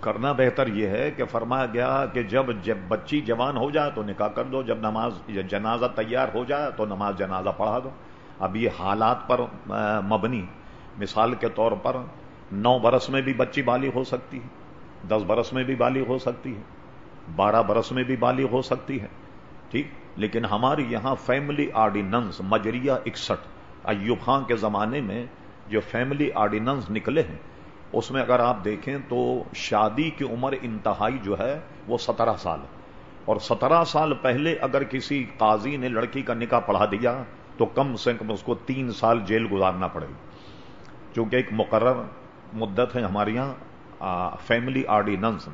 کرنا بہتر یہ ہے کہ فرمایا گیا کہ جب جب بچی جوان ہو جائے تو نکاح کر دو، جب نماز جنازہ تیار ہو جائے تو نماز جنازہ پڑھا دو۔ اب یہ حالات پر مبنی۔ مثال کے طور پر نو برس میں بھی بچی بالی ہو سکتی ہے، دس برس میں بھی بالی ہو سکتی ہے، بارہ برس میں بھی بالی ہو سکتی ہے، ٹھیک؟ لیکن ہماری یہاں فیملی آرڈیننس مجریہ اکسٹھ ایوب خان کے زمانے میں جو فیملی آرڈیننس نکلے ہیں اس میں اگر آپ دیکھیں تو شادی کی عمر انتہائی جو ہے وہ سترہ سال اور سترہ سال پہلے اگر کسی قاضی نے لڑکی کا نکاح پڑھا دیا تو کم سے کم اس کو تین سال جیل گزارنا پڑے گا۔ چونکہ ایک مقرر مدت ہے ہمارے یہاں فیملی آرڈیننس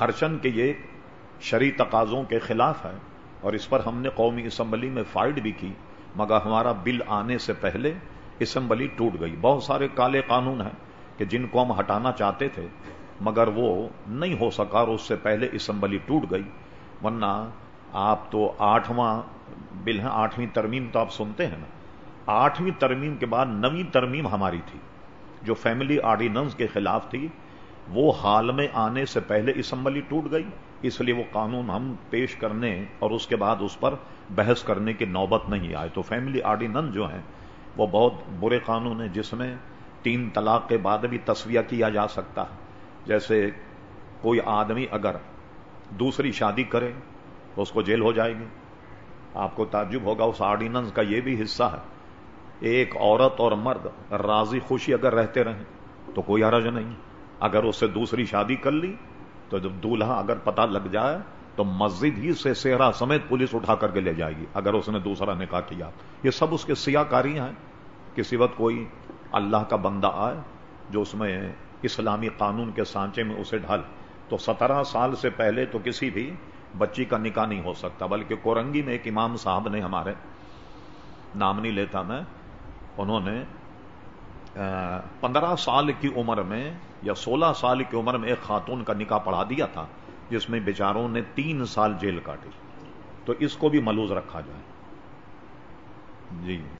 ہرچند کے یہ شری تقاضوں کے خلاف ہے اور اس پر ہم نے قومی اسمبلی میں فائٹ بھی کی، مگر ہمارا بل آنے سے پہلے اسمبلی ٹوٹ گئی۔ بہت سارے کالے قانون ہیں۔ کہ جن کو ہم ہٹانا چاہتے تھے، مگر وہ نہیں ہو سکا اور اس سے پہلے اسمبلی ٹوٹ گئی۔ ورنہ آپ تو آٹھواں بل ہے آٹھویں ترمیم تو آپ سنتے ہیں نا۔ آٹھویں ترمیم کے بعد نویں ترمیم ہماری تھی۔ جو فیملی آرڈیننس کے خلاف تھی، وہ حال میں آنے سے پہلے اسمبلی ٹوٹ گئی۔ اس لیے وہ قانون ہم پیش کرنے اور اس کے بعد اس پر بحث کرنے کی نوبت نہیں آئے تو فیملی آرڈیننس جو ہیں، وہ بہت برے قانون ہیں، جس میں تین طلاق کے بعد بھی تصویہ کیا جا سکتا ہے۔ جیسے کوئی آدمی اگر دوسری شادی کرے تو اس کو جیل ہو جائے گی۔ آپ کو تعجب ہوگا، اس آرڈیننس کا یہ بھی حصہ ہے۔ ایک عورت اور مرد راضی خوشی اگر رہتے رہیں، تو کوئی حرج نہیں۔ اگر اس سے دوسری شادی کر لی، تو جب دولہا اگر پتہ لگ جائے، تو مسجد ہی سے سہرا سمیت پولیس اٹھا کر کے لے جائے گی۔ اگر اس نے دوسرا نکاح کیا، یہ سب اس کے سیاہ کاری ہیں۔ کسی وقت کوئی اللہ کا بندہ آئے، جو اس میں اسلامی قانون کے سانچے میں اسے ڈھل۔ تو سترہ سال سے پہلے تو کسی بھی بچی کا نکاح نہیں ہو سکتا، بلکہ کورنگی میں ایک امام صاحب نے ہمارے نام نہیں لیتا میں، انہوں نے پندرہ سال کی عمر میں یا سولہ سال کی عمر میں ایک خاتون کا نکاح پڑھا دیا تھا، جس میں بیچاروں نے تین سال جیل کاٹی۔ تو اس کو بھی ملوز رکھا جائے۔ جی۔